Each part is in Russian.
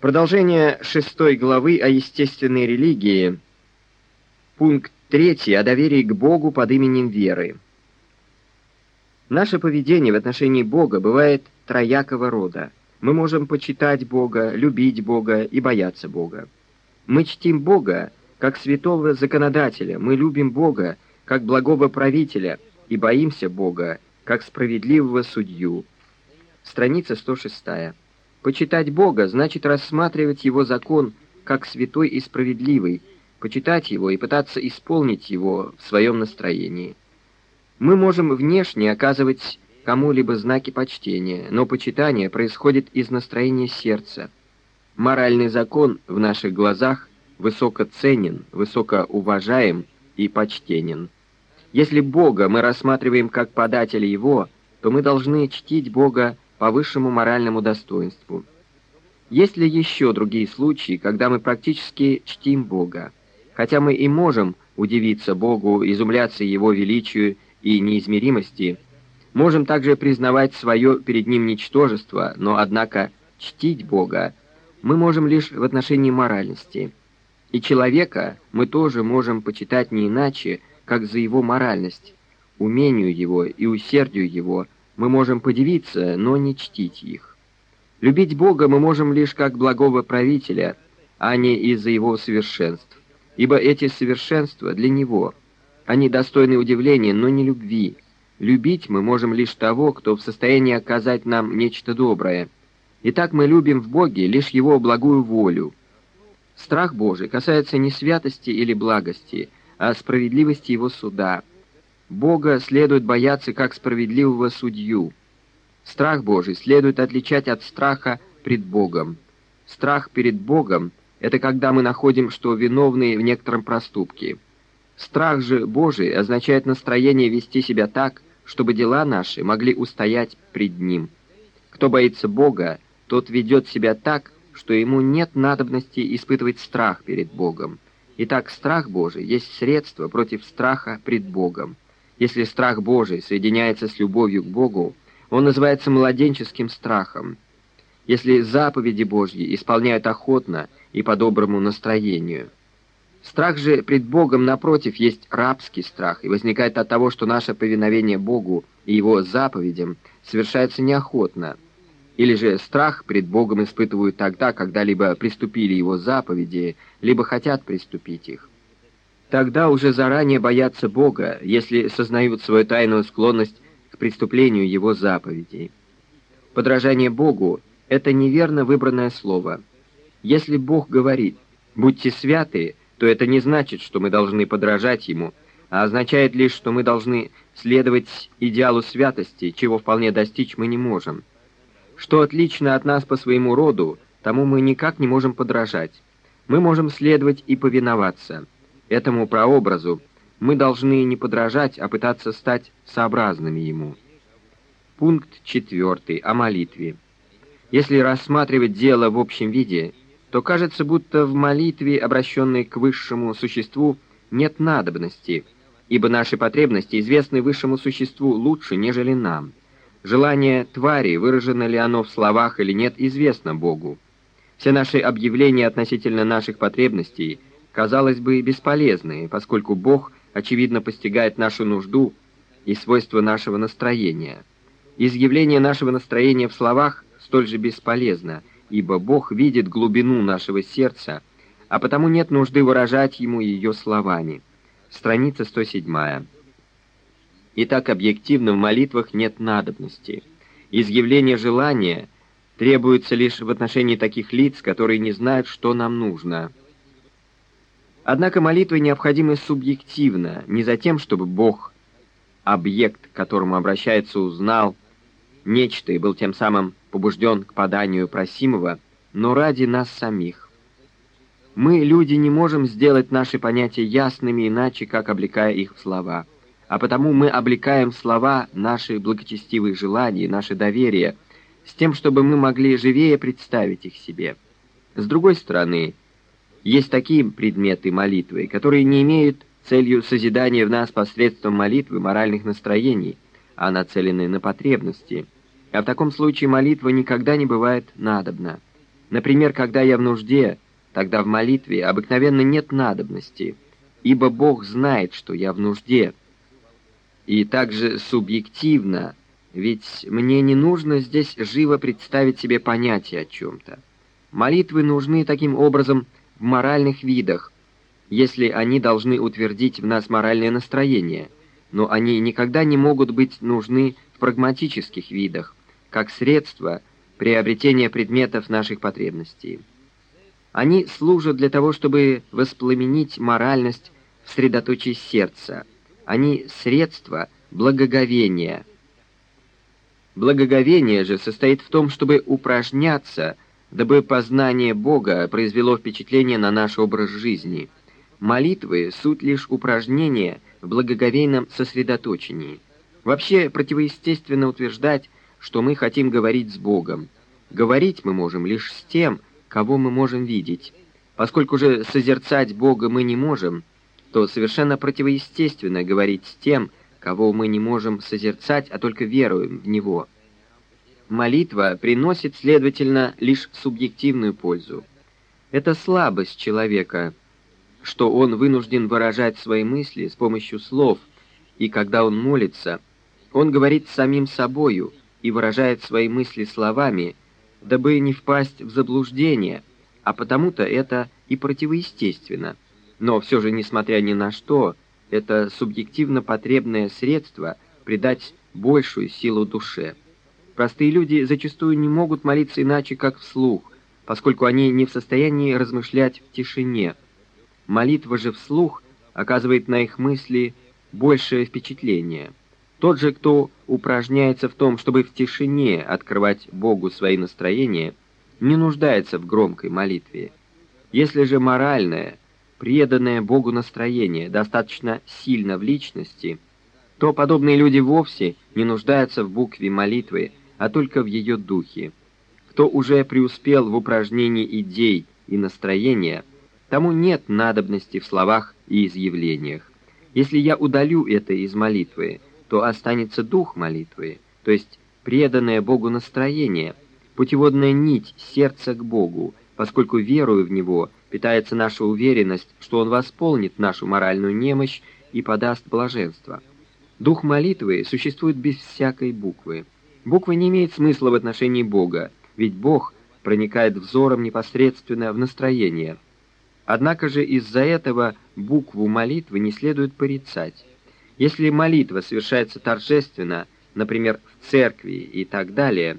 Продолжение шестой главы о естественной религии. Пункт третий о доверии к Богу под именем веры. Наше поведение в отношении Бога бывает троякого рода. Мы можем почитать Бога, любить Бога и бояться Бога. Мы чтим Бога как святого законодателя, мы любим Бога как благого правителя и боимся Бога как справедливого судью. Страница 106. Почитать Бога значит рассматривать Его закон как святой и справедливый, почитать Его и пытаться исполнить Его в своем настроении. Мы можем внешне оказывать кому-либо знаки почтения, но почитание происходит из настроения сердца. Моральный закон в наших глазах высоко ценен, высоко уважаем и почтенен. Если Бога мы рассматриваем как подателя Его, то мы должны чтить Бога по высшему моральному достоинству. Есть ли еще другие случаи, когда мы практически чтим Бога? Хотя мы и можем удивиться Богу, изумляться Его величию и неизмеримости, можем также признавать свое перед Ним ничтожество, но, однако, чтить Бога мы можем лишь в отношении моральности. И человека мы тоже можем почитать не иначе, как за его моральность, умению его и усердию его – мы можем подивиться, но не чтить их. Любить Бога мы можем лишь как благого правителя, а не из-за его совершенств, ибо эти совершенства для него. Они достойны удивления, но не любви. Любить мы можем лишь того, кто в состоянии оказать нам нечто доброе. Итак, мы любим в Боге лишь Его благую волю. Страх Божий касается не святости или благости, а справедливости Его суда – Бога следует бояться как справедливого судью. Страх Божий следует отличать от страха пред Богом. Страх перед Богом — это когда мы находим, что виновны в некотором проступке. Страх же Божий означает настроение вести себя так, чтобы дела наши могли устоять пред Ним. Кто боится Бога, тот ведет себя так, что ему нет надобности испытывать страх перед Богом. Итак, страх Божий есть средство против страха пред Богом. Если страх Божий соединяется с любовью к Богу, он называется младенческим страхом. Если заповеди Божьи исполняют охотно и по доброму настроению. Страх же пред Богом, напротив, есть рабский страх и возникает от того, что наше повиновение Богу и Его заповедям совершается неохотно. Или же страх пред Богом испытывают тогда, когда либо приступили Его заповеди, либо хотят приступить их. Тогда уже заранее боятся Бога, если сознают свою тайную склонность к преступлению Его заповедей. Подражание Богу — это неверно выбранное слово. Если Бог говорит «будьте святы», то это не значит, что мы должны подражать Ему, а означает лишь, что мы должны следовать идеалу святости, чего вполне достичь мы не можем. Что отлично от нас по своему роду, тому мы никак не можем подражать. Мы можем следовать и повиноваться — Этому прообразу мы должны не подражать, а пытаться стать сообразными ему. Пункт четвертый. О молитве. Если рассматривать дело в общем виде, то кажется, будто в молитве, обращенной к высшему существу, нет надобности, ибо наши потребности известны высшему существу лучше, нежели нам. Желание твари, выражено ли оно в словах или нет, известно Богу. Все наши объявления относительно наших потребностей – казалось бы, бесполезные, поскольку Бог, очевидно, постигает нашу нужду и свойства нашего настроения. Изъявление нашего настроения в словах столь же бесполезно, ибо Бог видит глубину нашего сердца, а потому нет нужды выражать Ему ее словами. Страница 107. Итак, объективно в молитвах нет надобности. Изъявление желания требуется лишь в отношении таких лиц, которые не знают, что нам нужно – Однако молитва необходима субъективно, не за тем, чтобы Бог, объект, к которому обращается, узнал нечто и был тем самым побужден к поданию просимого, но ради нас самих. Мы, люди, не можем сделать наши понятия ясными иначе, как облекая их в слова, а потому мы облекаем в слова наши благочестивые желания, наше доверие, с тем, чтобы мы могли живее представить их себе. С другой стороны, есть такие предметы молитвы, которые не имеют целью созидания в нас посредством молитвы моральных настроений, а нацелены на потребности. А в таком случае молитва никогда не бывает надобна. Например, когда я в нужде, тогда в молитве обыкновенно нет надобности, ибо Бог знает, что я в нужде. И также субъективно, ведь мне не нужно здесь живо представить себе понятие о чем-то. Молитвы нужны таким образом моральных видах, если они должны утвердить в нас моральное настроение, но они никогда не могут быть нужны в прагматических видах, как средство приобретения предметов наших потребностей. Они служат для того, чтобы воспламенить моральность в средоточии сердца. Они средства благоговения. Благоговение же состоит в том, чтобы упражняться, дабы познание Бога произвело впечатление на наш образ жизни. Молитвы — суть лишь упражнения в благоговейном сосредоточении. Вообще противоестественно утверждать, что мы хотим говорить с Богом. Говорить мы можем лишь с тем, кого мы можем видеть. Поскольку же созерцать Бога мы не можем, то совершенно противоестественно говорить с тем, кого мы не можем созерцать, а только веруем в Него. Молитва приносит, следовательно, лишь субъективную пользу. Это слабость человека, что он вынужден выражать свои мысли с помощью слов, и когда он молится, он говорит самим собою и выражает свои мысли словами, дабы не впасть в заблуждение, а потому-то это и противоестественно. Но все же, несмотря ни на что, это субъективно потребное средство придать большую силу душе. Простые люди зачастую не могут молиться иначе, как вслух, поскольку они не в состоянии размышлять в тишине. Молитва же вслух оказывает на их мысли большее впечатление. Тот же, кто упражняется в том, чтобы в тишине открывать Богу свои настроения, не нуждается в громкой молитве. Если же моральное, преданное Богу настроение достаточно сильно в личности, то подобные люди вовсе не нуждаются в букве молитвы, а только в ее духе. Кто уже преуспел в упражнении идей и настроения, тому нет надобности в словах и изъявлениях. Если я удалю это из молитвы, то останется дух молитвы, то есть преданное Богу настроение, путеводная нить сердца к Богу, поскольку верою в Него питается наша уверенность, что Он восполнит нашу моральную немощь и подаст блаженство. Дух молитвы существует без всякой буквы. Буква не имеет смысла в отношении Бога, ведь Бог проникает взором непосредственно в настроение. Однако же из-за этого букву молитвы не следует порицать. Если молитва совершается торжественно, например, в церкви и так далее,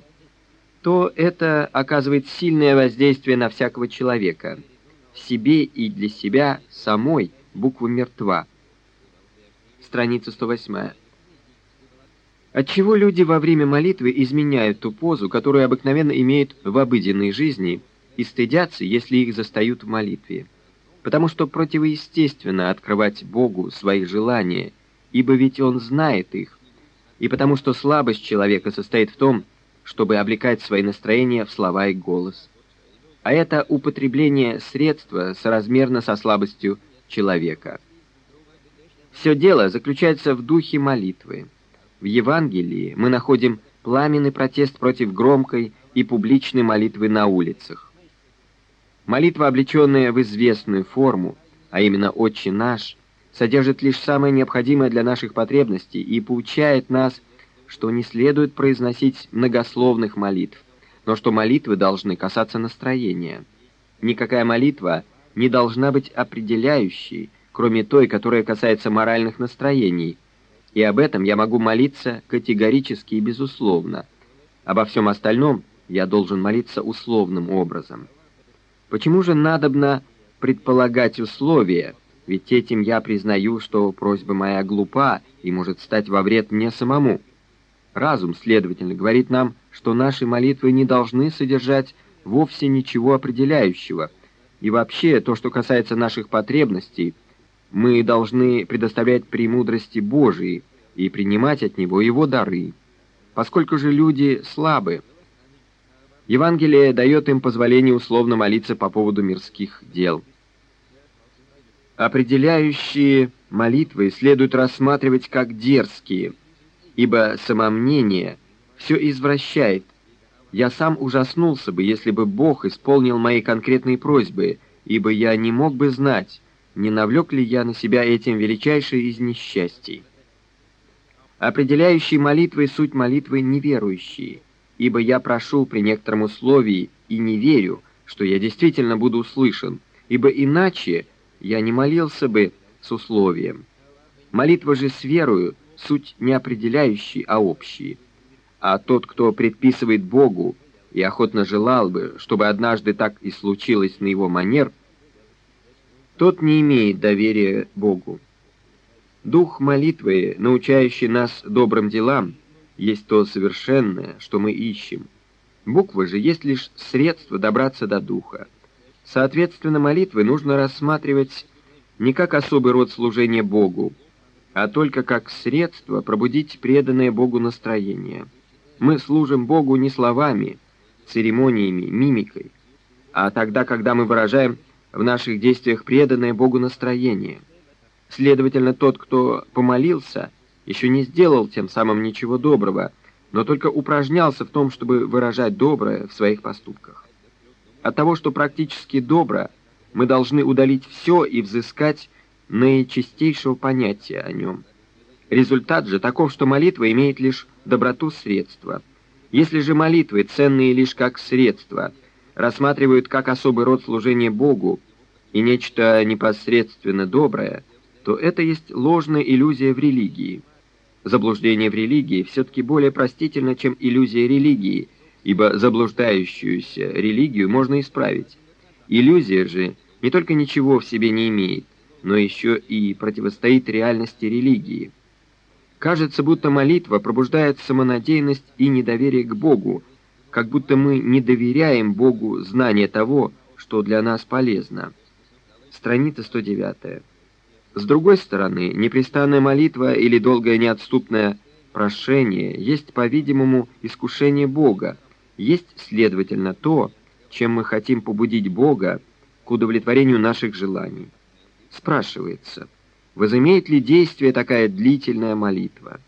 то это оказывает сильное воздействие на всякого человека. В себе и для себя самой буква мертва. Страница 108. Отчего люди во время молитвы изменяют ту позу, которую обыкновенно имеют в обыденной жизни, и стыдятся, если их застают в молитве? Потому что противоестественно открывать Богу свои желания – ибо ведь он знает их, и потому что слабость человека состоит в том, чтобы облекать свои настроения в слова и голос. А это употребление средства соразмерно со слабостью человека. Все дело заключается в духе молитвы. В Евангелии мы находим пламенный протест против громкой и публичной молитвы на улицах. Молитва, облеченная в известную форму, а именно «Отче наш», содержит лишь самое необходимое для наших потребностей и поучает нас, что не следует произносить многословных молитв, но что молитвы должны касаться настроения. Никакая молитва не должна быть определяющей, кроме той, которая касается моральных настроений, и об этом я могу молиться категорически и безусловно. Обо всем остальном я должен молиться условным образом. Почему же надобно предполагать условия, ведь этим я признаю, что просьба моя глупа и может стать во вред мне самому. Разум, следовательно, говорит нам, что наши молитвы не должны содержать вовсе ничего определяющего, и вообще то, что касается наших потребностей, мы должны предоставлять премудрости Божией и принимать от Него Его дары. Поскольку же люди слабы, Евангелие дает им позволение условно молиться по поводу мирских дел. Определяющие молитвы следует рассматривать как дерзкие, ибо самомнение все извращает, Я сам ужаснулся бы, если бы Бог исполнил мои конкретные просьбы, ибо я не мог бы знать, не навлек ли я на себя этим величайшее из несчастий. Определяющей молитвой суть молитвы неверующие, ибо я прошу при некотором условии и не верю, что я действительно буду услышан, ибо иначе я не молился бы с условием. Молитва же с верою — суть не определяющие, а общие. А тот, кто предписывает Богу и охотно желал бы, чтобы однажды так и случилось на его манер, тот не имеет доверия Богу. Дух молитвы, научающий нас добрым делам, есть то совершенное, что мы ищем. Буква же есть лишь средство добраться до духа. Соответственно, молитвы нужно рассматривать не как особый род служения Богу, а только как средство пробудить преданное Богу настроение. Мы служим Богу не словами, церемониями, мимикой, а тогда, когда мы выражаем в наших действиях преданное Богу настроение. Следовательно, тот, кто помолился, еще не сделал тем самым ничего доброго, но только упражнялся в том, чтобы выражать доброе в своих поступках. От того, что практически добро, мы должны удалить все и взыскать наичистейшего понятия о нем. Результат же таков, что молитва имеет лишь доброту средства. Если же молитвы, ценные лишь как средства, рассматривают как особый род служения Богу и нечто непосредственно доброе, то это есть ложная иллюзия в религии. Заблуждение в религии все-таки более простительно, чем иллюзия религии, ибо заблуждающуюся религию можно исправить. Иллюзия же не только ничего в себе не имеет, но еще и противостоит реальности религии. Кажется, будто молитва пробуждает самонадеянность и недоверие к Богу, как будто мы не доверяем Богу знание того, что для нас полезно. Страница 109. С другой стороны, непрестанная молитва или долгое неотступное прошение есть, по-видимому, искушение Бога, есть, следовательно, то, чем мы хотим побудить Бога к удовлетворению наших желаний. Спрашивается, возымеет ли действие такая длительная молитва?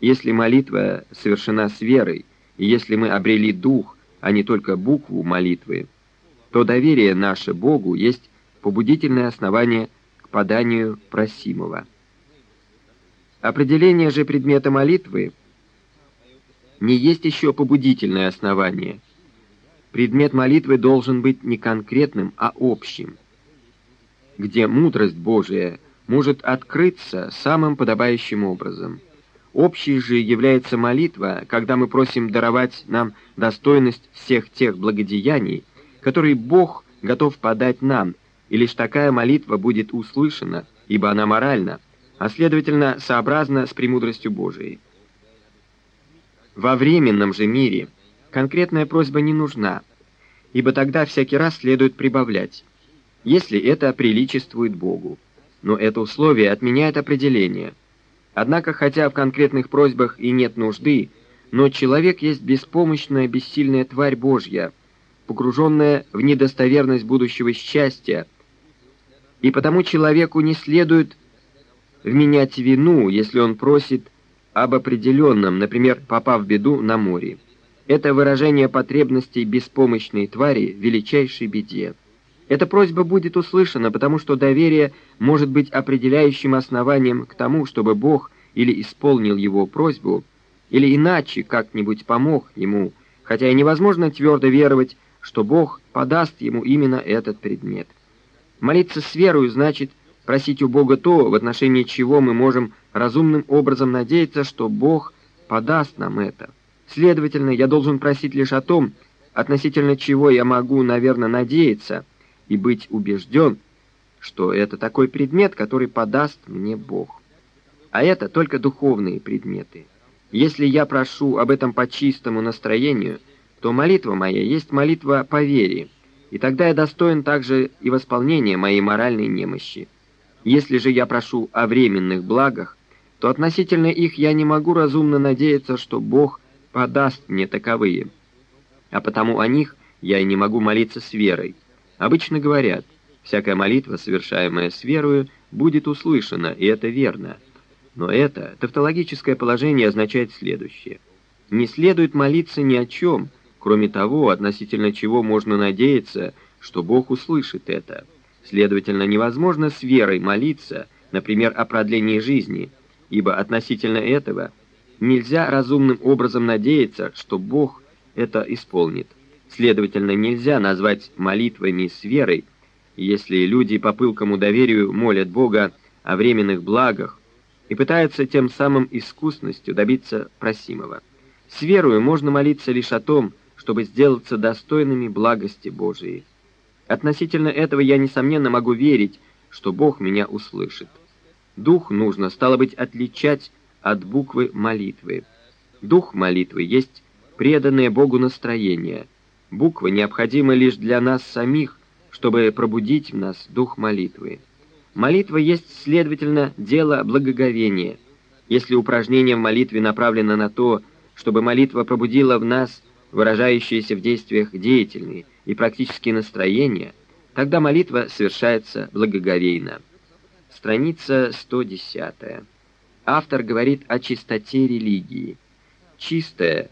Если молитва совершена с верой, и если мы обрели дух, а не только букву молитвы, то доверие наше Богу есть побудительное основание к поданию просимого. Определение же предмета молитвы не есть еще побудительное основание. Предмет молитвы должен быть не конкретным, а общим где мудрость Божия может открыться самым подобающим образом. Общей же является молитва, когда мы просим даровать нам достойность всех тех благодеяний, которые Бог готов подать нам, и лишь такая молитва будет услышана, ибо она моральна, а следовательно сообразна с премудростью Божией. Во временном же мире конкретная просьба не нужна, ибо тогда всякий раз следует прибавлять если это приличествует Богу. Но это условие отменяет определение. Однако, хотя в конкретных просьбах и нет нужды, но человек есть беспомощная, бессильная тварь Божья, погруженная в недостоверность будущего счастья, и потому человеку не следует вменять вину, если он просит об определенном, например, попав в беду на море. Это выражение потребностей беспомощной твари величайшей беде. Эта просьба будет услышана, потому что доверие может быть определяющим основанием к тому, чтобы Бог или исполнил его просьбу, или иначе как-нибудь помог ему, хотя и невозможно твердо веровать, что Бог подаст ему именно этот предмет. Молиться с верою значит просить у Бога то, в отношении чего мы можем разумным образом надеяться, что Бог подаст нам это. Следовательно, я должен просить лишь о том, относительно чего я могу, наверное, надеяться – и быть убежден, что это такой предмет, который подаст мне Бог. А это только духовные предметы. Если я прошу об этом по чистому настроению, то молитва моя есть молитва по вере, и тогда я достоин также и восполнения моей моральной немощи. Если же я прошу о временных благах, то относительно их я не могу разумно надеяться, что Бог подаст мне таковые, а потому о них я и не могу молиться с верой. Обычно говорят, всякая молитва, совершаемая с верою, будет услышана, и это верно. Но это тавтологическое положение означает следующее. Не следует молиться ни о чем, кроме того, относительно чего можно надеяться, что Бог услышит это. Следовательно, невозможно с верой молиться, например, о продлении жизни, ибо относительно этого нельзя разумным образом надеяться, что Бог это исполнит. Следовательно, нельзя назвать молитвами с верой, если люди по пылкому доверию молят Бога о временных благах и пытаются тем самым искусностью добиться просимого. С верою можно молиться лишь о том, чтобы сделаться достойными благости Божией. Относительно этого я, несомненно, могу верить, что Бог меня услышит. Дух нужно, стало быть, отличать от буквы молитвы. Дух молитвы есть преданное Богу настроение. Буква необходима лишь для нас самих, чтобы пробудить в нас дух молитвы. Молитва есть, следовательно, дело благоговения. Если упражнение в молитве направлено на то, чтобы молитва пробудила в нас выражающиеся в действиях деятельные и практические настроения, тогда молитва совершается благоговейно. Страница 110. Автор говорит о чистоте религии. Чистое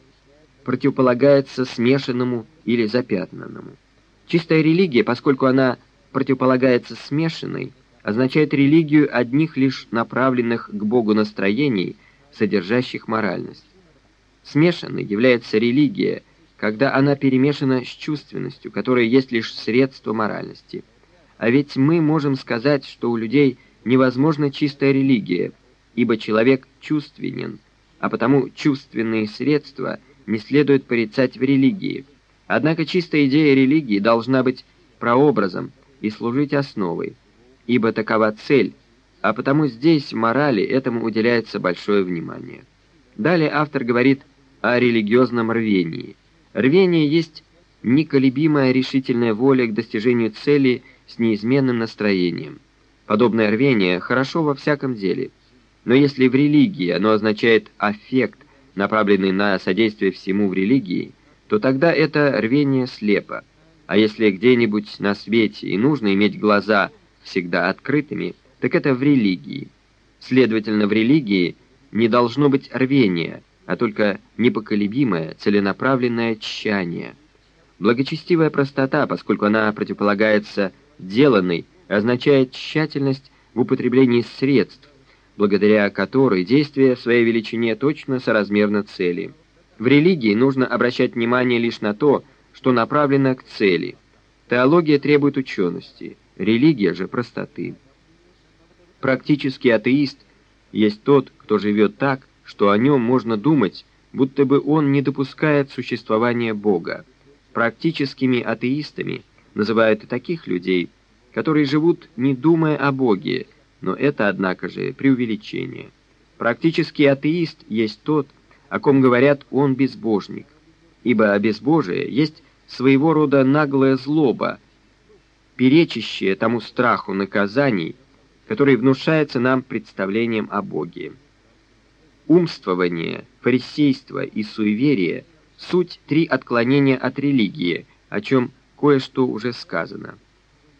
противополагается смешанному или запятнанному. Чистая религия, поскольку она противополагается смешанной, означает религию одних лишь направленных к Богу настроений, содержащих моральность. Смешанной является религия, когда она перемешана с чувственностью, которая есть лишь средство моральности. А ведь мы можем сказать, что у людей невозможна чистая религия, ибо человек чувственен, а потому чувственные средства не следует порицать в религии. Однако чистая идея религии должна быть прообразом и служить основой, ибо такова цель, а потому здесь морали этому уделяется большое внимание. Далее автор говорит о религиозном рвении. Рвение есть неколебимая решительная воля к достижению цели с неизменным настроением. Подобное рвение хорошо во всяком деле – но если в религии оно означает аффект, направленный на содействие всему в религии, то тогда это рвение слепо. А если где-нибудь на свете и нужно иметь глаза всегда открытыми, так это в религии. Следовательно, в религии не должно быть рвения, а только непоколебимое, целенаправленное тщание. Благочестивая простота, поскольку она противополагается деланной, означает тщательность в употреблении средств, благодаря которой действие своей величине точно соразмерно цели. В религии нужно обращать внимание лишь на то, что направлено к цели. Теология требует учености, религия же простоты. Практический атеист есть тот, кто живет так, что о нем можно думать, будто бы он не допускает существования Бога. Практическими атеистами называют и таких людей, которые живут, не думая о Боге, но это, однако же, преувеличение. Практически атеист есть тот, о ком говорят «он безбожник», ибо безбожие есть своего рода наглая злоба, перечащая тому страху наказаний, который внушается нам представлением о Боге. Умствование, фарисейство и суеверие — суть три отклонения от религии, о чем кое-что уже сказано.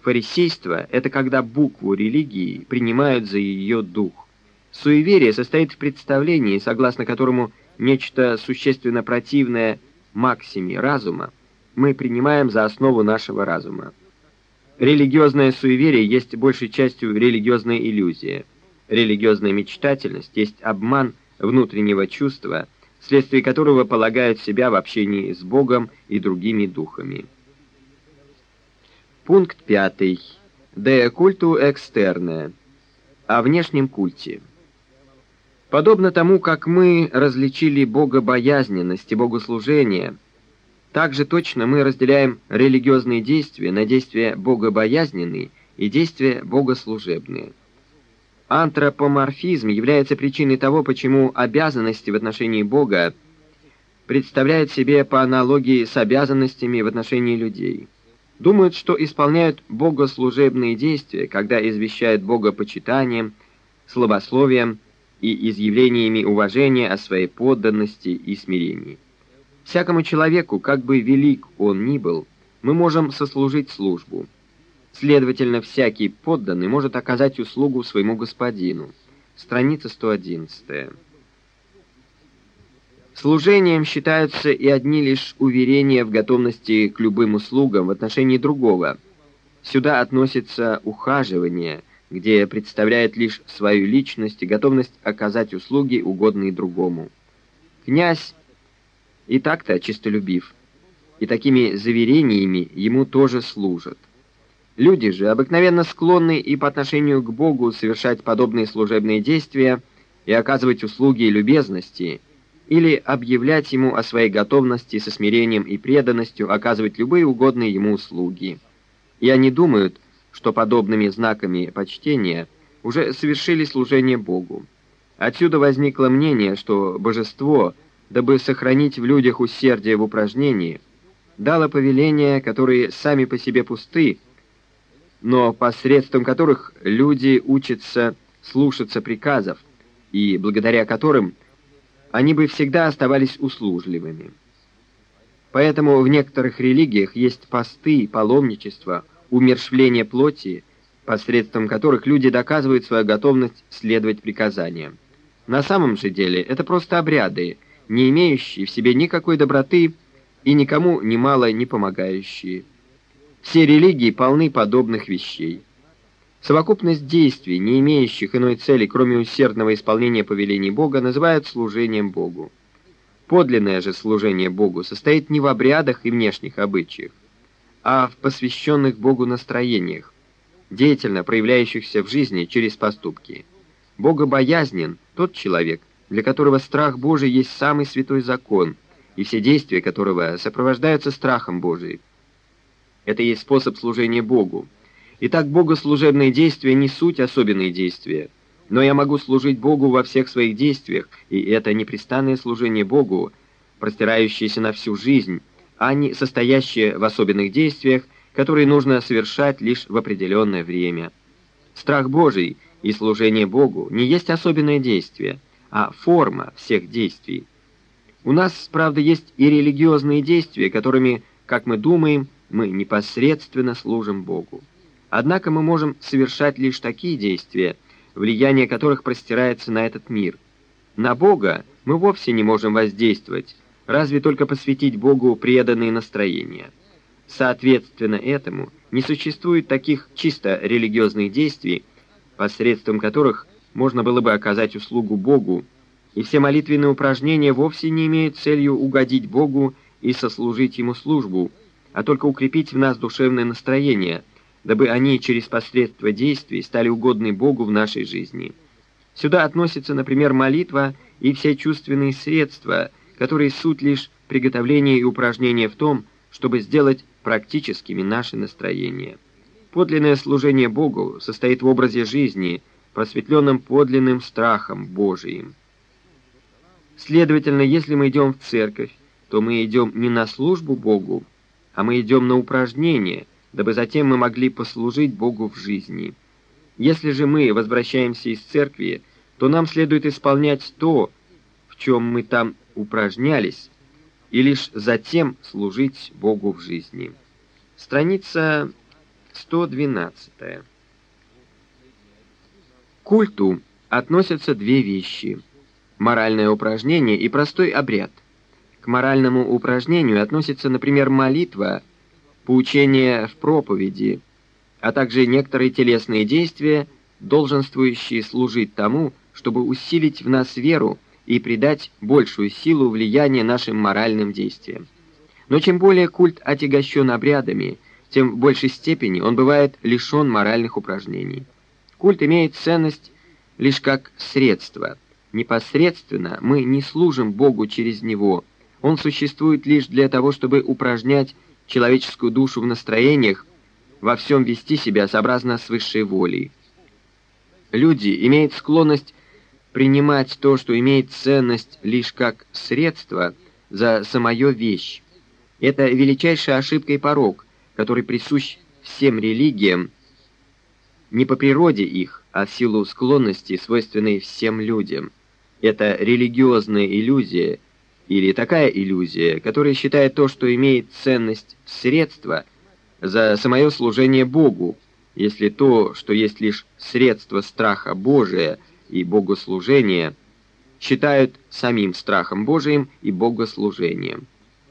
Фарисейство — это когда букву религии принимают за ее дух. Суеверие состоит в представлении, согласно которому нечто существенно противное максиме разума мы принимаем за основу нашего разума. Религиозное суеверие есть большей частью религиозная иллюзия. Религиозная мечтательность есть обман внутреннего чувства, вследствие которого полагают себя в общении с Богом и другими духами. Пункт пятый. De культу экстерне. О внешнем культе. Подобно тому, как мы различили богобоязненность и богослужение, также точно мы разделяем религиозные действия на действия богобоязненные и действия богослужебные. Антропоморфизм является причиной того, почему обязанности в отношении Бога представляют себе по аналогии с обязанностями в отношении людей думают, что исполняют богослужебные действия, когда извещают Бога почитанием, славословием и изъявлениями уважения о своей подданности и смирении. Всякому человеку, как бы велик он ни был, мы можем сослужить службу. Следовательно, всякий подданный может оказать услугу своему господину. Страница 111. Служением считаются и одни лишь уверения в готовности к любым услугам в отношении другого. Сюда относится ухаживание, где представляет лишь свою личность и готовность оказать услуги, угодные другому. Князь и так-то чистолюбив, и такими заверениями ему тоже служат. Люди же обыкновенно склонны и по отношению к Богу совершать подобные служебные действия и оказывать услуги и любезности, или объявлять ему о своей готовности со смирением и преданностью оказывать любые угодные ему услуги. И они думают, что подобными знаками почтения уже совершили служение Богу. Отсюда возникло мнение, что божество, дабы сохранить в людях усердие в упражнении, дало повеления, которые сами по себе пусты, но посредством которых люди учатся слушаться приказов, и благодаря которым они бы всегда оставались услужливыми. Поэтому в некоторых религиях есть посты, паломничество, умершвление плоти, посредством которых люди доказывают свою готовность следовать приказаниям. На самом же деле это просто обряды, не имеющие в себе никакой доброты и никому немало не помогающие. Все религии полны подобных вещей. Совокупность действий, не имеющих иной цели, кроме усердного исполнения повелений Бога, называют служением Богу. Подлинное же служение Богу состоит не в обрядах и внешних обычаях, а в посвященных Богу настроениях, деятельно проявляющихся в жизни через поступки. Богобоязнен тот человек, для которого страх Божий есть самый святой закон, и все действия которого сопровождаются страхом Божиим. Это есть способ служения Богу. Итак, богослужебные действия не суть особенные действия. Но я могу служить Богу во всех своих действиях, и это непрестанное служение Богу, простирающееся на всю жизнь, а не состоящее в особенных действиях, которые нужно совершать лишь в определенное время. Страх Божий и служение Богу не есть особенное действие, а форма всех действий. У нас, правда, есть и религиозные действия, которыми, как мы думаем, мы непосредственно служим Богу. Однако мы можем совершать лишь такие действия, влияние которых простирается на этот мир. На Бога мы вовсе не можем воздействовать, разве только посвятить Богу преданные настроения. Соответственно этому не существует таких чисто религиозных действий, посредством которых можно было бы оказать услугу Богу, и все молитвенные упражнения вовсе не имеют целью угодить Богу и сослужить Ему службу, а только укрепить в нас душевное настроение, дабы они через посредство действий стали угодны Богу в нашей жизни. Сюда относятся, например, молитва и все чувственные средства, которые суть лишь приготовление и упражнение в том, чтобы сделать практическими наши настроения. Подлинное служение Богу состоит в образе жизни, просветленном подлинным страхом Божиим. Следовательно, если мы идем в церковь, то мы идем не на службу Богу, а мы идем на упражнение, дабы затем мы могли послужить Богу в жизни. Если же мы возвращаемся из церкви, то нам следует исполнять то, в чем мы там упражнялись, и лишь затем служить Богу в жизни. Страница 112. К культу относятся две вещи – моральное упражнение и простой обряд – к моральному упражнению относится, например, молитва, поучение в проповеди, а также некоторые телесные действия, долженствующие служить тому, чтобы усилить в нас веру и придать большую силу влияния нашим моральным действиям. Но чем более культ отягощен обрядами, тем в большей степени он бывает лишен моральных упражнений. Культ имеет ценность лишь как средство. Непосредственно мы не служим Богу через него – он существует лишь для того, чтобы упражнять человеческую душу в настроениях, во всем вести себя сообразно с высшей волей. Люди имеют склонность принимать то, что имеет ценность лишь как средство за самую вещь. Это величайшая ошибка и порог, который присущ всем религиям, не по природе их, а в силу склонности, свойственной всем людям. Это религиозная иллюзия – или такая иллюзия, которая считает то, что имеет ценность средства, за самое служение Богу, если то, что есть лишь средство страха Божия и богослужения, считают самим страхом Божиим и богослужением.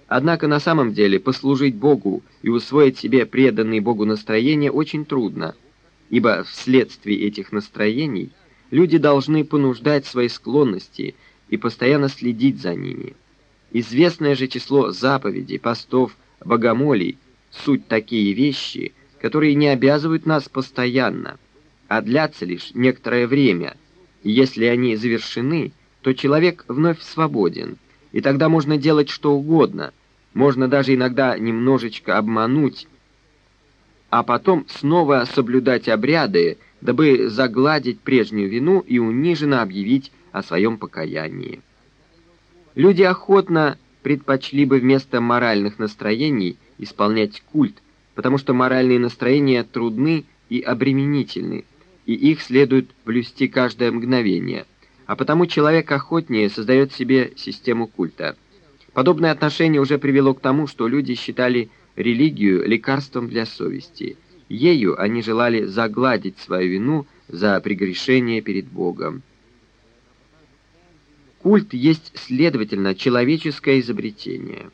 Однако на самом деле послужить Богу и усвоить себе преданные Богу настроения очень трудно, ибо вследствие этих настроений люди должны понуждать свои склонности и постоянно следить за ними. Известное же число заповедей, постов, богомолий – суть такие вещи, которые не обязывают нас постоянно, а длятся лишь некоторое время, если они завершены, то человек вновь свободен, и тогда можно делать что угодно – можно даже иногда немножечко обмануть, а потом снова соблюдать обряды, дабы загладить прежнюю вину и униженно объявить о своем покаянии. Люди охотно предпочли бы вместо моральных настроений исполнять культ, потому что моральные настроения трудны и обременительны, и их следует блюсти каждое мгновение, а потому человек охотнее создает себе систему культа – Подобное отношение уже привело к тому, что люди считали религию лекарством для совести. Ею они желали загладить свою вину за прегрешение перед Богом. Культ есть, следовательно, человеческое изобретение.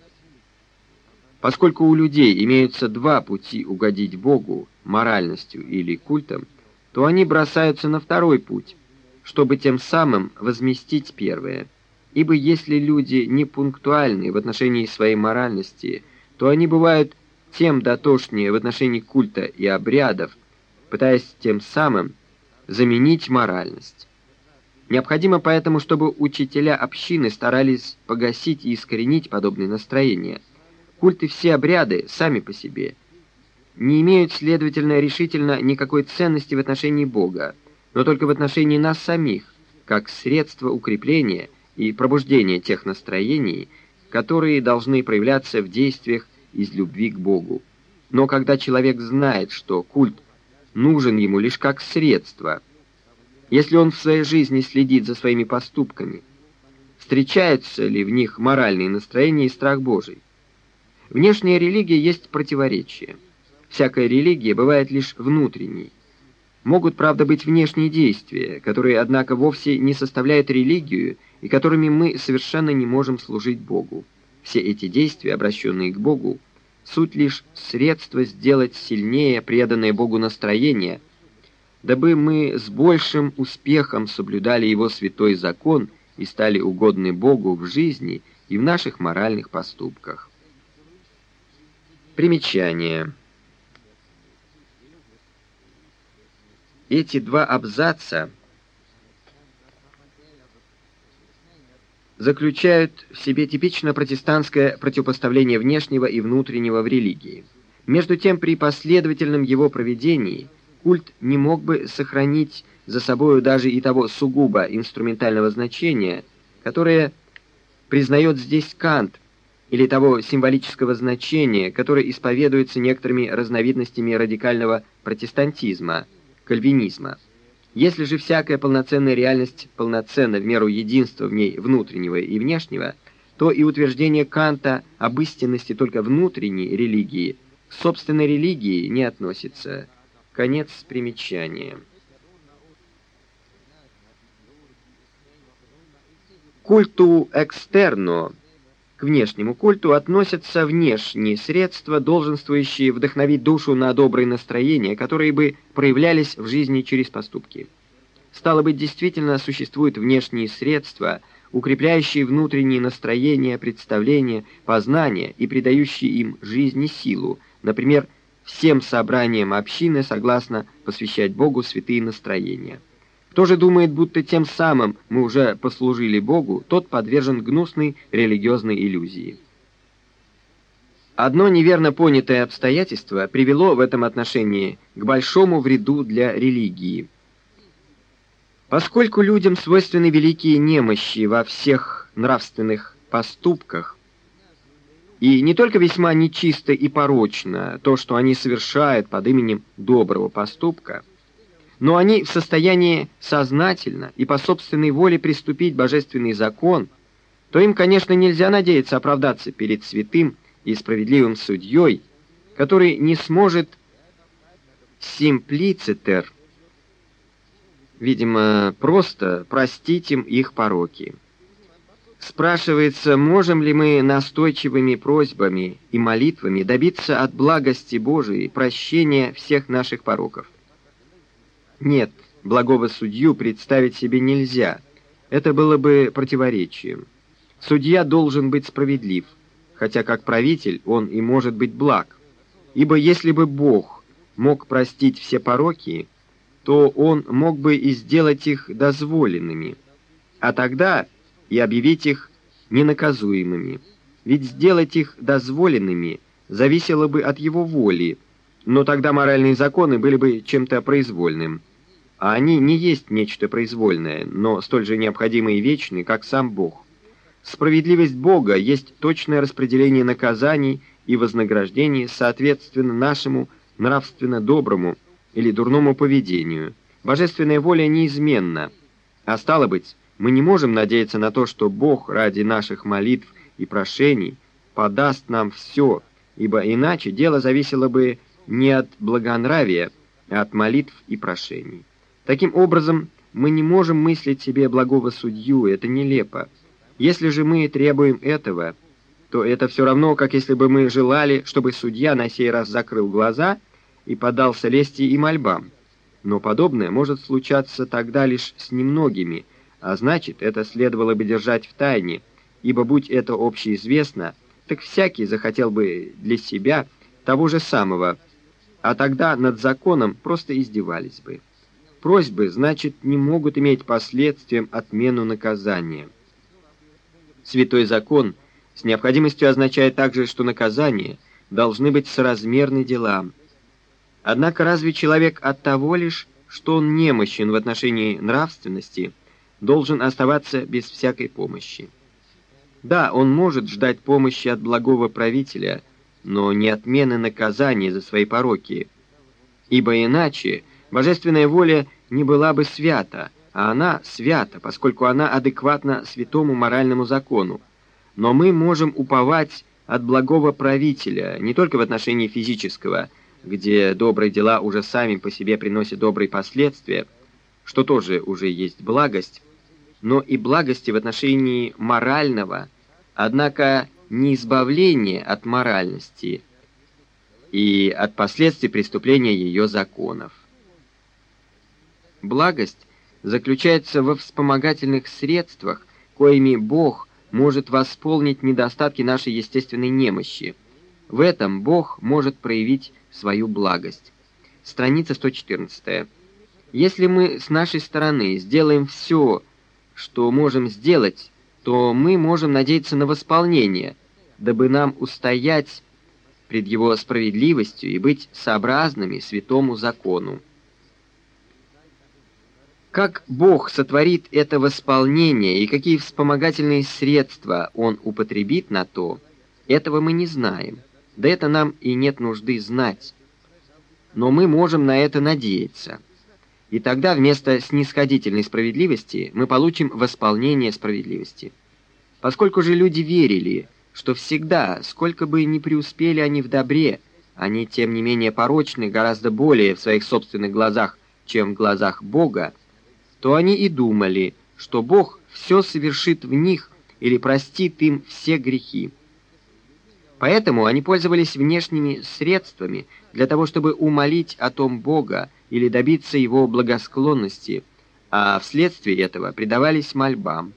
Поскольку у людей имеются два пути угодить Богу, моральностью или культом, то они бросаются на второй путь, чтобы тем самым возместить первое – Ибо если люди не пунктуальны в отношении своей моральности, то они бывают тем дотошнее в отношении культа и обрядов, пытаясь тем самым заменить моральность. Необходимо поэтому, чтобы учителя общины старались погасить и искоренить подобные настроения. Культ и все обряды сами по себе не имеют, следовательно, решительно никакой ценности в отношении Бога, но только в отношении нас самих, как средство укрепления и пробуждение тех настроений, которые должны проявляться в действиях из любви к Богу. Но когда человек знает, что культ нужен ему лишь как средство, если он в своей жизни следит за своими поступками, встречаются ли в них моральные настроения и страх Божий? Внешняя религия есть противоречие. Всякая религия бывает лишь внутренней. Могут, правда, быть внешние действия, которые, однако, вовсе не составляют религию и которыми мы совершенно не можем служить Богу. Все эти действия, обращенные к Богу, суть лишь средство сделать сильнее преданное Богу настроение, дабы мы с большим успехом соблюдали Его святой закон и стали угодны Богу в жизни и в наших моральных поступках. Примечание. Эти два абзаца заключают в себе типично протестантское противопоставление внешнего и внутреннего в религии. Между тем, при последовательном его проведении культ не мог бы сохранить за собою даже и того сугубо инструментального значения, которое признает здесь Кант, или того символического значения, которое исповедуется некоторыми разновидностями радикального протестантизма – кальвинизма. Если же всякая полноценная реальность полноценна в меру единства в ней внутреннего и внешнего, то и утверждение Канта об истинности только внутренней религии к собственной религии не относится. Конец примечания. Культу экстерно к внешнему культу относятся внешние средства, долженствующие вдохновить душу на добрые настроения, которые бы проявлялись в жизни через поступки. Стало быть, действительно существуют внешние средства, укрепляющие внутренние настроения, представления, познания и придающие им жизни силу, например, всем собраниям общины согласно посвящать Богу святые настроения. Кто же думает, будто тем самым мы уже послужили Богу, тот подвержен гнусной религиозной иллюзии. Одно неверно понятое обстоятельство привело в этом отношении к большому вреду для религии. Поскольку людям свойственны великие немощи во всех нравственных поступках, и не только весьма нечисто и порочно то, что они совершают под именем доброго поступка – но они в состоянии сознательно и по собственной воле приступить божественный закон, то им, конечно, нельзя надеяться оправдаться перед святым и справедливым судьей, который не сможет симплицитер, видимо, просто простить им их пороки. Спрашивается, можем ли мы настойчивыми просьбами и молитвами добиться от благости Божией прощения всех наших пороков? Нет, благого судью представить себе нельзя. Это было бы противоречием. Судья должен быть справедлив, хотя как правитель он и может быть благ. Ибо если бы Бог мог простить все пороки, то он мог бы и сделать их дозволенными, а тогда и объявить их ненаказуемыми. Ведь сделать их дозволенными зависело бы от его воли, но тогда моральные законы были бы чем-то произвольным. А они не есть нечто произвольное, но столь же необходимые и вечны, как сам Бог. Справедливость Бога есть точное распределение наказаний и вознаграждений соответственно нашему нравственно доброму или дурному поведению. Божественная воля неизменна, а стало быть, мы не можем надеяться на то, что Бог ради наших молитв и прошений подаст нам все, ибо иначе дело зависело бы не от благонравия, а от молитв и прошений. Таким образом, мы не можем мыслить себе благого судью, это нелепо. Если же мы требуем этого, то это все равно, как если бы мы желали, чтобы судья на сей раз закрыл глаза и подался лести и мольбам. Но подобное может случаться тогда лишь с немногими, а значит, это следовало бы держать в тайне, ибо будь это общеизвестно, так всякий захотел бы для себя того же самого, а тогда над законом просто издевались бы. Просьбы, значит, не могут иметь последствием отмену наказания. Святой закон с необходимостью означает также, что наказания должны быть соразмерны делам, Однако разве человек от того лишь, что он немощен в отношении нравственности, должен оставаться без всякой помощи? Да, он может ждать помощи от благого правителя, но не отмены наказания за свои пороки, ибо иначе божественная воля не была бы свята, а она свята, поскольку она адекватна святому моральному закону. Но мы можем уповать от благого правителя не только в отношении физического, где добрые дела уже сами по себе приносят добрые последствия, что тоже уже есть благость, но и благости в отношении морального, однако не избавление от моральности и от последствий преступления ее законов. Благость заключается во вспомогательных средствах, коими Бог может восполнить недостатки нашей естественной немощи. В этом Бог может проявить свою благость. Страница 114. Если мы с нашей стороны сделаем все, что можем сделать, то мы можем надеяться на восполнение, дабы нам устоять пред его справедливостью и быть сообразными святому закону. Как Бог сотворит это восполнение и какие вспомогательные средства Он употребит на то, этого мы не знаем. Да это нам и нет нужды знать. Но мы можем на это надеяться. И тогда вместо снисходительной справедливости мы получим восполнение справедливости. Поскольку же люди верили, что всегда, сколько бы ни преуспели они в добре, они, тем не менее, порочны гораздо более в своих собственных глазах, чем в глазах Бога, то они и думали, что Бог все совершит в них или простит им все грехи. Поэтому они пользовались внешними средствами для того, чтобы умолить о том Бога или добиться его благосклонности, а вследствие этого предавались мольбам.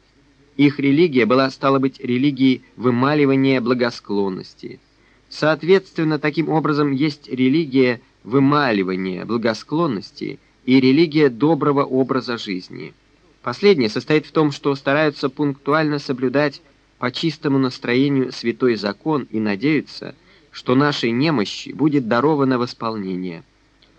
Их религия была, стала быть, религией вымаливания благосклонности. Соответственно, таким образом есть религия вымаливания благосклонности и религия доброго образа жизни. Последняя состоит в том, что стараются пунктуально соблюдать по чистому настроению святой закон и надеются, что нашей немощи будет даровано восполнение.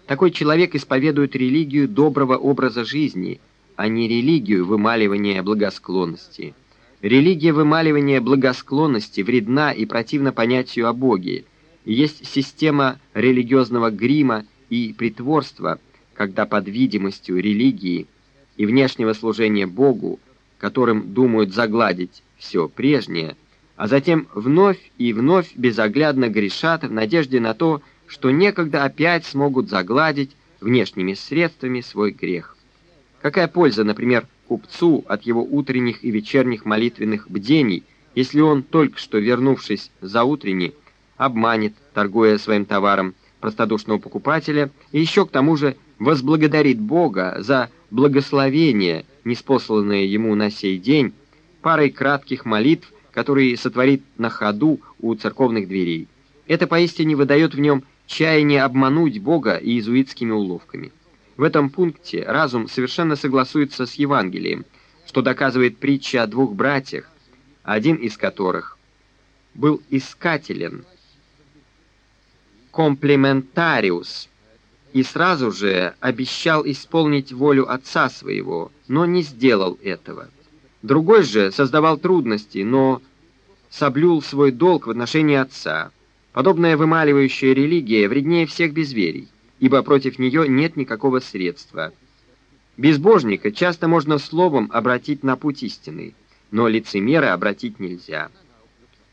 Такой человек исповедует религию доброго образа жизни, а не религию вымаливания благосклонности. Религия вымаливания благосклонности вредна и противна понятию о Боге. Есть система религиозного грима и притворства, когда под видимостью религии и внешнего служения Богу, которым думают загладить все прежнее, а затем вновь и вновь безоглядно грешат в надежде на то, что некогда опять смогут загладить внешними средствами свой грех. Какая польза, например, купцу от его утренних и вечерних молитвенных бдений, если он, только что вернувшись за утренней, обманет, торгуя своим товаром, простодушного покупателя, и еще к тому же возблагодарит Бога за благословение, неспосланное ему на сей день, парой кратких молитв, которые сотворит на ходу у церковных дверей. Это поистине выдает в нем чаяние обмануть Бога иезуитскими уловками. В этом пункте разум совершенно согласуется с Евангелием, что доказывает притча о двух братьях, один из которых был искателен, комплементариус, и сразу же обещал исполнить волю отца своего, но не сделал этого. Другой же создавал трудности, но соблюл свой долг в отношении отца. Подобная вымаливающая религия вреднее всех безверий ибо против нее нет никакого средства. Безбожника часто можно словом обратить на путь истины, но лицемера обратить нельзя.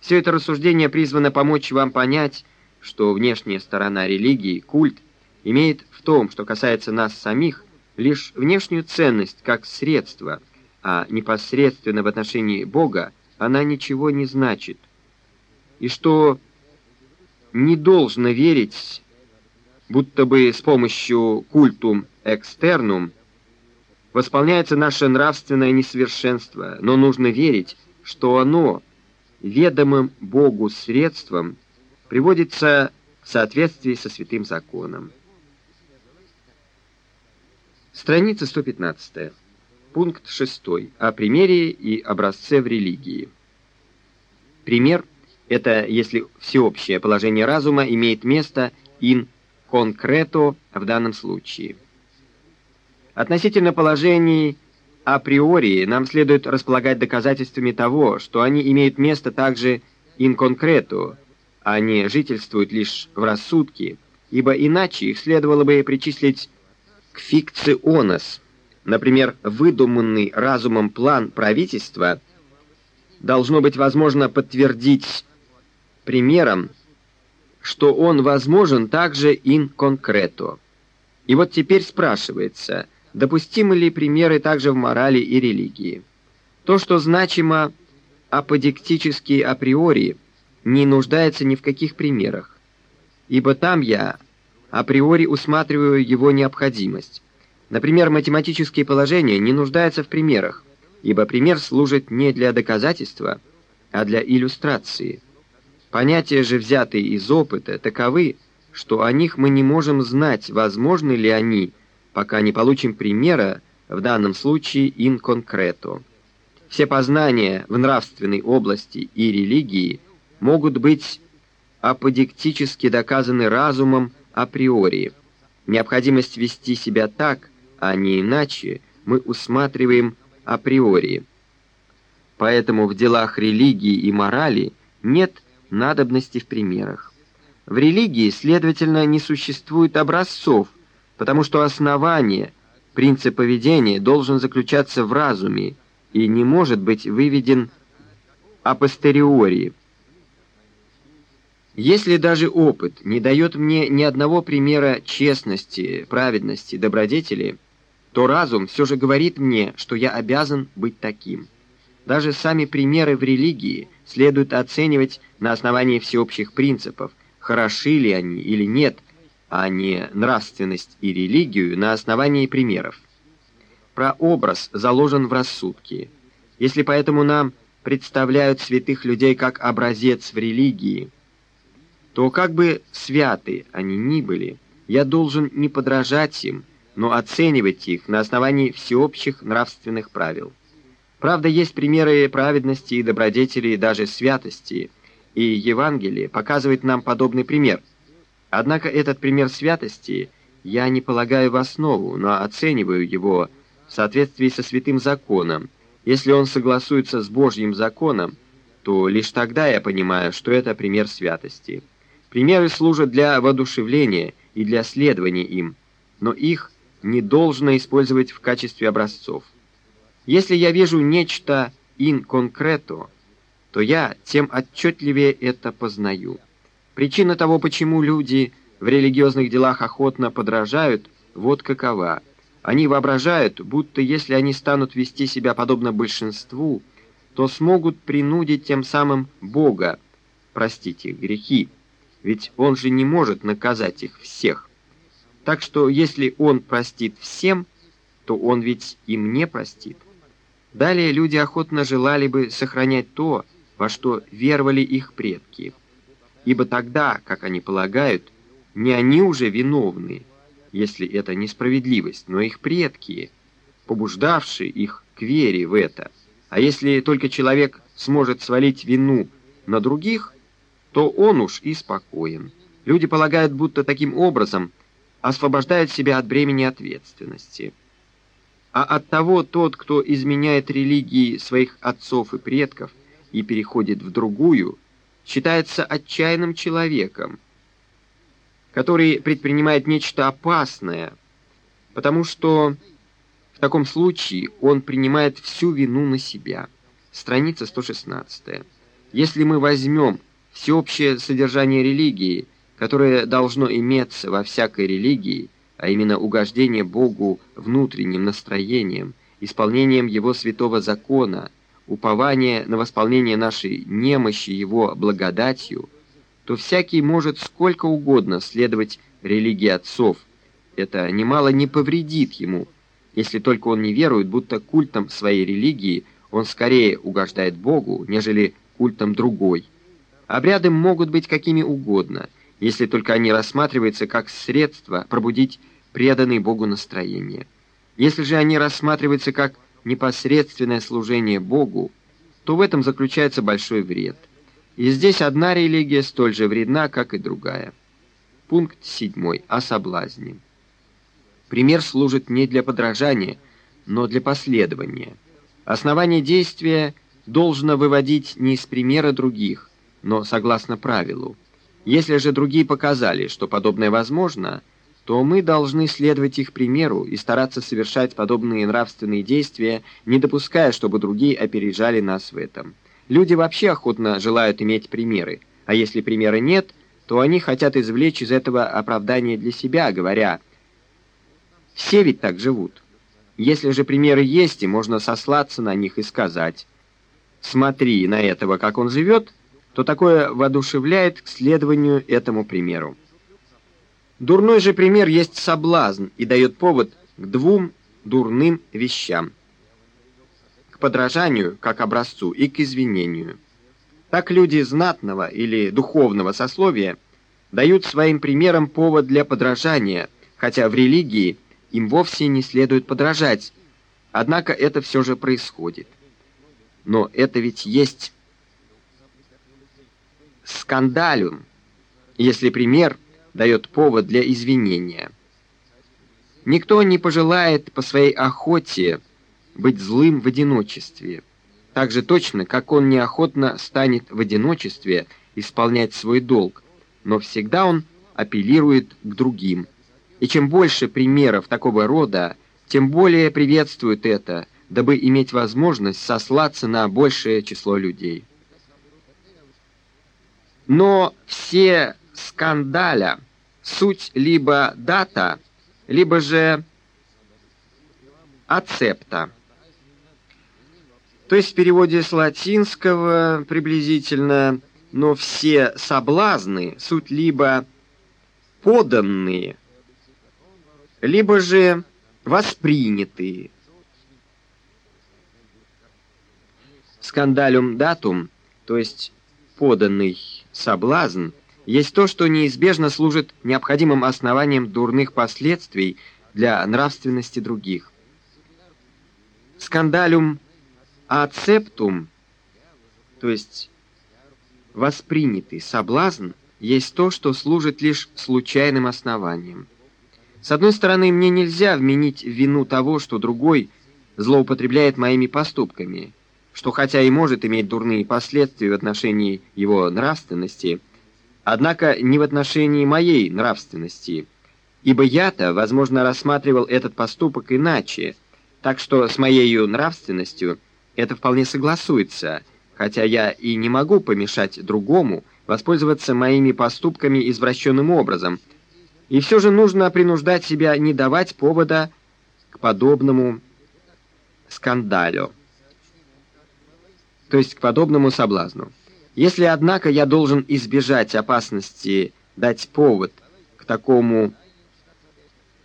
Все это рассуждение призвано помочь вам понять, что внешняя сторона религии, культ, имеет в том, что касается нас самих, лишь внешнюю ценность как средство, а непосредственно в отношении Бога она ничего не значит. И что не должно верить будто бы с помощью культум экстернум восполняется наше нравственное несовершенство, но нужно верить, что оно, ведомым Богу средством, приводится в соответствии со святым законом. Страница 115. Пункт 6. О примере и образце в религии. Пример – это если всеобщее положение разума имеет место in конкрето в данном случае. Относительно положений априори нам следует располагать доказательствами того, что они имеют место также in concreto, а не жительствуют лишь в рассудке, ибо иначе их следовало бы причислить к фикционес. Например, выдуманный разумом план правительства должно быть возможно подтвердить примером, что он возможен также in concreto. И вот теперь спрашивается, допустимы ли примеры также в морали и религии? То, что значимо аподектически априори, не нуждается ни в каких примерах, ибо там я априори усматриваю его необходимость. Например, математические положения не нуждаются в примерах, ибо пример служит не для доказательства, а для иллюстрации. Понятия же, взятые из опыта, таковы, что о них мы не можем знать, возможны ли они, пока не получим примера, в данном случае in concreto. Все познания в нравственной области и религии могут быть аподектически доказаны разумом априори. Необходимость вести себя так, а не иначе, мы усматриваем априори. Поэтому в делах религии и морали нет надобности в примерах. В религии, следовательно, не существует образцов, потому что основание, принцип поведения должен заключаться в разуме и не может быть выведен апостериори. Если даже опыт не дает мне ни одного примера честности, праведности, добродетели, то разум все же говорит мне, что я обязан быть таким. Даже сами примеры в религии следует оценивать на основании всеобщих принципов, хороши ли они или нет, а не нравственность и религию на основании примеров. Прообраз заложен в рассудке. Если поэтому нам представляют святых людей как образец в религии, то как бы святы они ни были, я должен не подражать им, но оценивать их на основании всеобщих нравственных правил. Правда, есть примеры праведности добродетели, и даже святости, и Евангелие показывает нам подобный пример. Однако этот пример святости я не полагаю в основу, но оцениваю его в соответствии со святым законом. Если он согласуется с Божьим законом, то лишь тогда я понимаю, что это пример святости. Примеры служат для воодушевления и для следования им, но их не должно использовать в качестве образцов. Если я вижу нечто in concreto, то я тем отчетливее это познаю. Причина того, почему люди в религиозных делах охотно подражают, вот какова. Они воображают, будто если они станут вести себя подобно большинству, то смогут принудить тем самым Бога простить их грехи, ведь Он же не может наказать их всех. Так что если Он простит всем, то Он ведь им не простит. Далее люди охотно желали бы сохранять то, во что веровали их предки. Ибо тогда, как они полагают, не они уже виновны, если это несправедливость, но их предки, побуждавшие их к вере в это. А если только человек сможет свалить вину на других, то он уж и спокоен. Люди полагают, будто таким образом освобождают себя от бремени ответственности. А от того тот, кто изменяет религии своих отцов и предков и переходит в другую, считается отчаянным человеком, который предпринимает нечто опасное, потому что в таком случае он принимает всю вину на себя. Страница 116. Если мы возьмем всеобщее содержание религии, которое должно иметься во всякой религии, а именно угождение Богу внутренним настроением, исполнением Его святого закона, упование на восполнение нашей немощи Его благодатью – то всякий может сколько угодно следовать религии отцов. Это немало не повредит ему, если только он не верует, будто культом своей религии он скорее угождает Богу, нежели культом другой. Обряды могут быть какими угодно, если только они рассматриваются как средство пробудить преданное Богу настроение. Если же они рассматриваются как непосредственное служение Богу, то в этом заключается большой вред – и здесь одна религия столь же вредна, как и другая. Пункт 7. О соблазне. Пример служит не для подражания, но для последования. Основание действия должно выводить не из примера других, но согласно правилу. Если же другие показали, что подобное возможно, то мы должны следовать их примеру и стараться совершать подобные нравственные действия, не допуская, чтобы другие опережали нас в этом. Люди вообще охотно желают иметь примеры, а если примера нет, то они хотят извлечь из этого оправдание для себя, говоря «все ведь так живут». Если же примеры есть, и можно сослаться на них и сказать «смотри на этого, как он живет», то такое воодушевляет к следованию этому примеру. Дурной же пример есть соблазн и дает повод к двум дурным вещам к подражанию как образцу и к извинению. Так люди знатного или духовного сословия дают своим примерам повод для подражания, хотя в религии им вовсе не следует подражать, однако это все же происходит. Но это ведь есть скандалюм, если пример дает повод для извинения. Никто не пожелает по своей охоте быть злым в одиночестве, так же точно, как он неохотно станет в одиночестве исполнять свой долг, но всегда он апеллирует к другим. И чем больше примеров такого рода, тем более приветствует это, дабы иметь возможность сослаться на большее число людей. Но все скандаля суть либо дата, либо же ацепта. То есть в переводе с латинского приблизительно, но все соблазны суть либо поданные, либо же воспринятые. Скандалюм датум, то есть поданный соблазн, есть то, что неизбежно служит необходимым основанием дурных последствий для нравственности других. Скандалюм Ацептум, то есть воспринятый соблазн, есть то, что служит лишь случайным основанием. С одной стороны, мне нельзя вменить вину того, что другой злоупотребляет моими поступками, что хотя и может иметь дурные последствия в отношении его нравственности, однако не в отношении моей нравственности, ибо я-то, возможно, рассматривал этот поступок иначе, так что с моей нравственностью – это вполне согласуется, хотя я и не могу помешать другому воспользоваться моими поступками извращенным образом. И все же нужно принуждать себя не давать повода к подобному скандалю, то есть к подобному соблазну. Если, однако, я должен избежать опасности дать повод к такому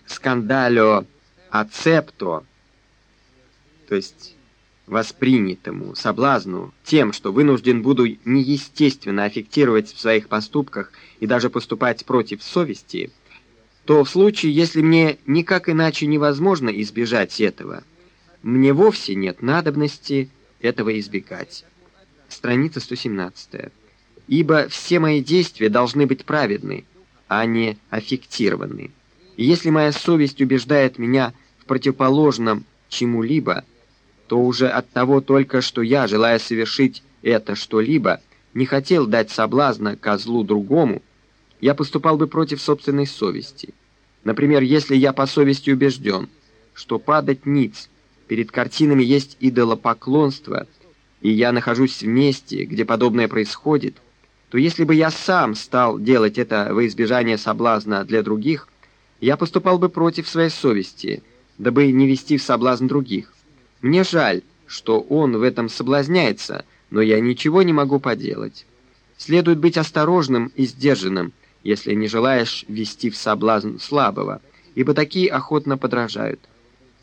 скандалю ацепто, то есть воспринятому соблазну тем, что вынужден буду неестественно аффектировать в своих поступках и даже поступать против совести, то в случае, если мне никак иначе невозможно избежать этого, мне вовсе нет надобности этого избегать. Страница 117. Ибо все мои действия должны быть праведны, а не аффектированы. И если моя совесть убеждает меня в противоположном чему-либо, то уже от того только, что я, желая совершить это что-либо, не хотел дать соблазна козлу другому, я поступал бы против собственной совести. Например, если я по совести убежден, что падать ниц перед картинами есть идолопоклонство, и я нахожусь в месте, где подобное происходит, то если бы я сам стал делать это во избежание соблазна для других, я поступал бы против своей совести, дабы не вести в соблазн других. Мне жаль, что он в этом соблазняется, но я ничего не могу поделать. Следует быть осторожным и сдержанным, если не желаешь вести в соблазн слабого, ибо такие охотно подражают.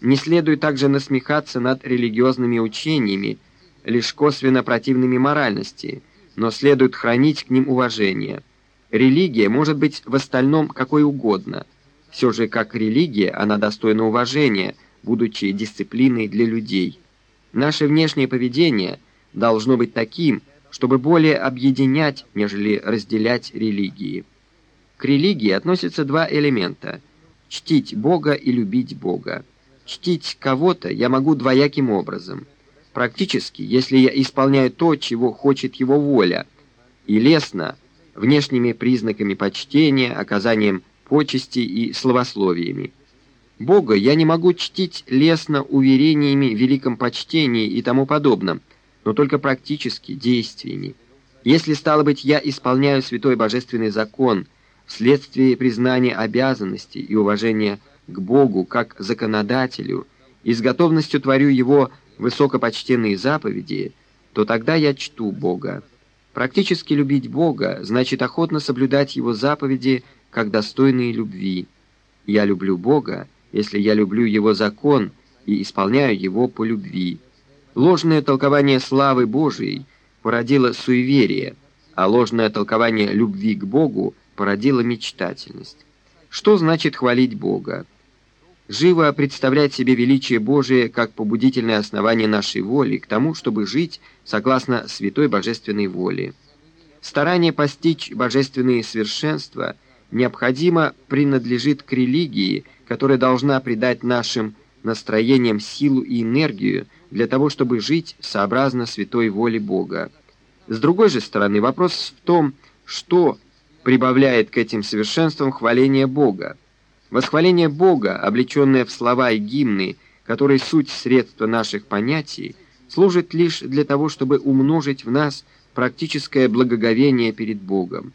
Не следует также насмехаться над религиозными учениями, лишь косвенно противными моральности, но следует хранить к ним уважение. Религия может быть в остальном какой угодно – все же, как религия, она достойна уважения, будучи дисциплиной для людей. Наше внешнее поведение должно быть таким, чтобы более объединять, нежели разделять религии. К религии относятся два элемента – чтить Бога и любить Бога. Чтить кого-то я могу двояким образом. Практически, если я исполняю то, чего хочет его воля, и лестно, внешними признаками почтения, оказанием почести и словословиями. Бога я не могу чтить лестно уверениями в великом почтении и тому подобном, но только практически, действиями. Если, стало быть, я исполняю святой божественный закон вследствие признания обязанностей и уважения к Богу как законодателю и с готовностью творю его высокопочтенные заповеди, то тогда я чту Бога. Практически любить Бога значит охотно соблюдать Его заповеди как достойные любви. Я люблю Бога, если я люблю Его закон и исполняю Его по любви. Ложное толкование славы Божией породило суеверие, а ложное толкование любви к Богу породило мечтательность. Что значит хвалить Бога? Живо представлять себе величие Божие как побудительное основание нашей воли к тому, чтобы жить согласно святой божественной воле. Старание постичь божественные совершенства – необходимо принадлежит к религии, которая должна придать нашим настроениям силу и энергию для того, чтобы жить сообразно святой воле Бога. С другой же стороны, вопрос в том, что прибавляет к этим совершенствам хваление Бога. Восхваление Бога, облеченное в слова и гимны, которые суть средства наших понятий, служит лишь для того, чтобы умножить в нас практическое благоговение перед Богом.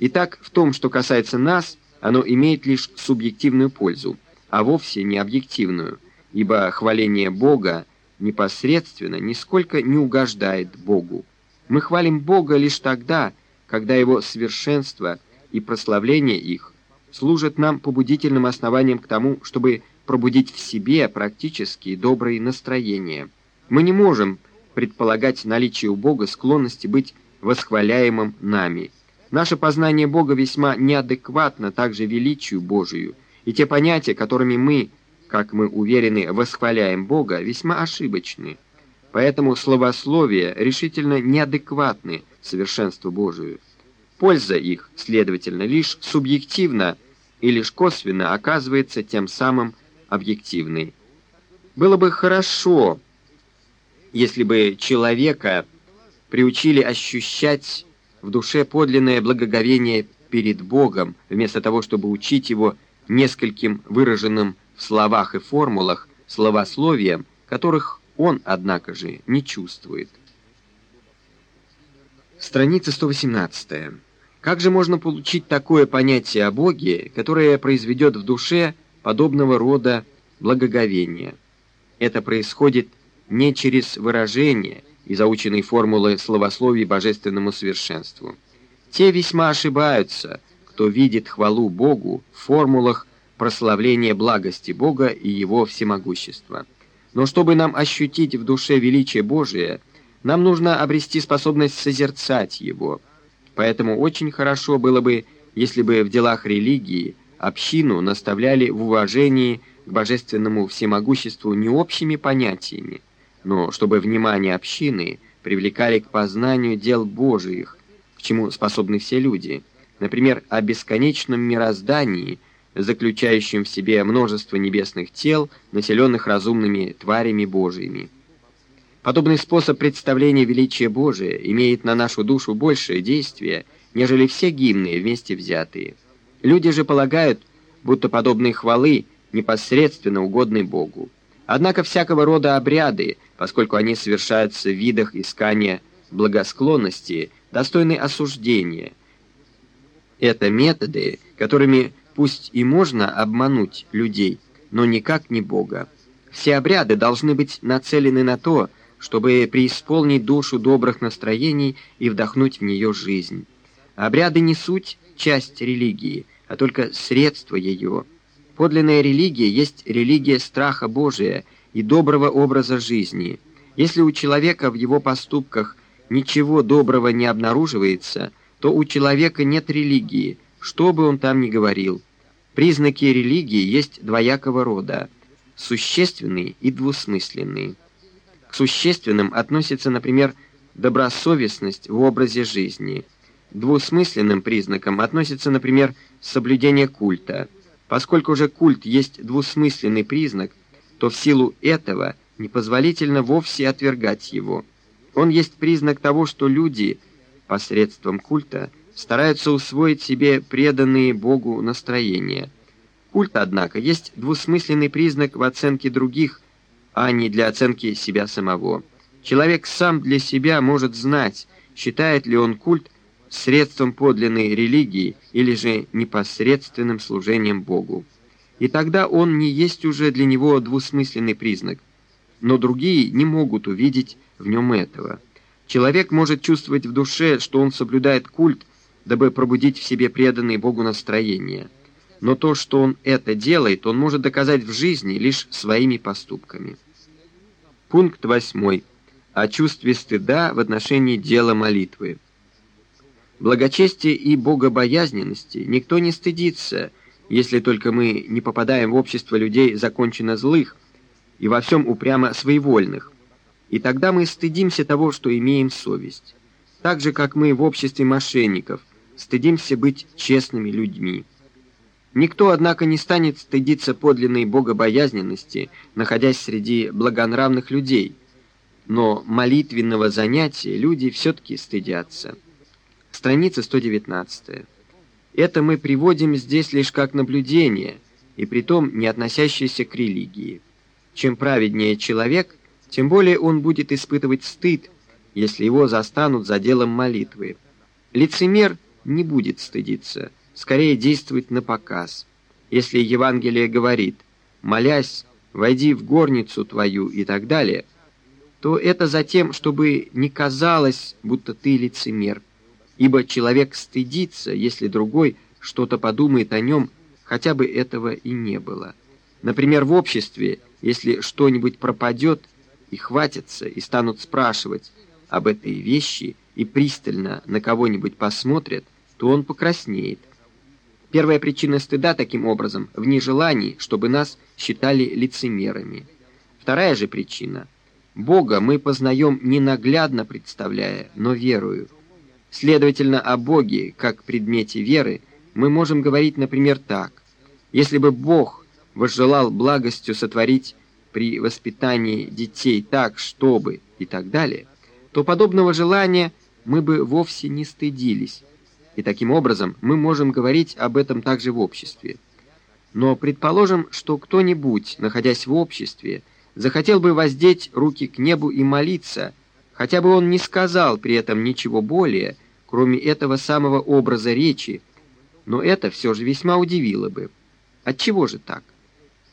Итак, в том, что касается нас, оно имеет лишь субъективную пользу, а вовсе не объективную, ибо хваление Бога непосредственно нисколько не угождает Богу. Мы хвалим Бога лишь тогда, когда Его совершенство и прославление их служат нам побудительным основанием к тому, чтобы пробудить в себе практически добрые настроения. Мы не можем предполагать наличие у Бога склонности быть восхваляемым нами – Наше познание Бога весьма неадекватно также величию Божию, и те понятия, которыми мы, как мы уверены, восхваляем Бога, весьма ошибочны. Поэтому словословия решительно неадекватны совершенству Божию. Польза их, следовательно, лишь субъективно и лишь косвенно оказывается тем самым объективной. Было бы хорошо, если бы человека приучили ощущать в душе подлинное благоговение перед Богом, вместо того, чтобы учить его нескольким выраженным в словах и формулах словословием, которых он, однако же, не чувствует. Страница 118. Как же можно получить такое понятие о Боге, которое произведет в душе подобного рода благоговения. Это происходит не через выражение и заученные формулы словословий божественному совершенству. Те весьма ошибаются, кто видит хвалу Богу в формулах прославления благости Бога и Его всемогущества. Но чтобы нам ощутить в душе величие Божие, нам нужно обрести способность созерцать Его. Поэтому очень хорошо было бы, если бы в делах религии общину наставляли в уважении к божественному всемогуществу не общими понятиями, но чтобы внимание общины привлекали к познанию дел Божиих, к чему способны все люди, например, о бесконечном мироздании, заключающем в себе множество небесных тел, населенных разумными тварями Божиими. Подобный способ представления величия Божия имеет на нашу душу большее действие, нежели все гимны вместе взятые. Люди же полагают, будто подобные хвалы непосредственно угодны Богу. Однако всякого рода обряды, поскольку они совершаются в видах искания благосклонности, достойны осуждения. Это методы, которыми пусть и можно обмануть людей, но никак не Бога. Все обряды должны быть нацелены на то, чтобы преисполнить душу добрых настроений и вдохнуть в нее жизнь. Обряды не суть часть религии, а только средство ее – Подлинная религия есть религия страха Божия и доброго образа жизни. Если у человека в его поступках ничего доброго не обнаруживается, то у человека нет религии, что бы он там ни говорил. Признаки религии есть двоякого рода – существенный и двусмысленный. Существенным относится, например, добросовестность в образе жизни. Двусмысленным признакам относится, например, соблюдение культа – Поскольку же культ есть двусмысленный признак, то в силу этого непозволительно вовсе отвергать его. Он есть признак того, что люди посредством культа стараются усвоить себе преданные Богу настроения. Культ, однако, есть двусмысленный признак в оценке других, а не для оценки себя самого. Человек сам для себя может знать, считает ли он культ средством подлинной религии или же непосредственным служением Богу. И тогда он не есть уже для него двусмысленный признак, но другие не могут увидеть в нем этого. Человек может чувствовать в душе, что он соблюдает культ, дабы пробудить в себе преданные Богу настроения. Но то, что он это делает, он может доказать в жизни лишь своими поступками. Пункт 8. О чувстве стыда в отношении дела молитвы. Благочестия и богобоязненности никто не стыдится, если только мы не попадаем в общество людей законченно злых и во всем упрямо своевольных. И тогда мы стыдимся того, что имеем совесть. Так же, как мы в обществе мошенников стыдимся быть честными людьми. Никто, однако, не станет стыдиться подлинной богобоязненности, находясь среди благонравных людей. Но молитвенного занятия люди все-таки стыдятся. Страница 119. Это мы приводим здесь лишь как наблюдение, и притом не относящееся к религии. Чем праведнее человек, тем более он будет испытывать стыд, если его застанут за делом молитвы. Лицемер не будет стыдиться, скорее действует на показ. Если Евангелие говорит «молясь, войди в горницу твою» и так далее, то это за тем, чтобы не казалось, будто ты лицемер – ибо человек стыдится, если другой что-то подумает о нем, хотя бы этого и не было. Например, в обществе, если что-нибудь пропадет, и хватятся, и станут спрашивать об этой вещи, и пристально на кого-нибудь посмотрят, то он покраснеет. Первая причина стыда, таким образом, в нежелании, чтобы нас считали лицемерами. Вторая же причина – Бога мы познаем не наглядно представляя, но верую – Следовательно, о Боге, как предмете веры, мы можем говорить, например, так. Если бы Бог возжелал благостью сотворить при воспитании детей так, чтобы и так далее, то подобного желания мы бы вовсе не стыдились, и таким образом мы можем говорить об этом также в обществе. Но предположим, что кто-нибудь, находясь в обществе, захотел бы воздеть руки к небу и молиться, хотя бы он не сказал при этом ничего более, кроме этого самого образа речи, но это все же весьма удивило бы. Отчего же так?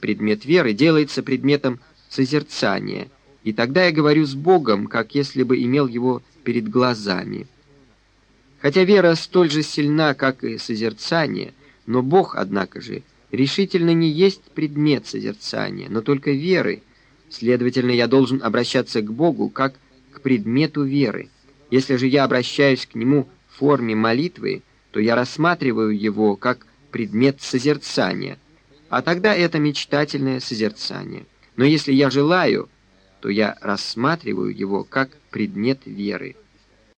предмет веры делается предметом созерцания, и тогда я говорю с Богом, как если бы имел его перед глазами. Хотя вера столь же сильна, как и созерцание, но Бог, однако же, решительно не есть предмет созерцания, но только веры. Следовательно, я должен обращаться к Богу как к предмету веры. Если же я обращаюсь к Нему в форме молитвы, то я рассматриваю Его как предмет созерцания, а тогда это мечтательное созерцание. Но если я желаю, то я рассматриваю его как предмет веры.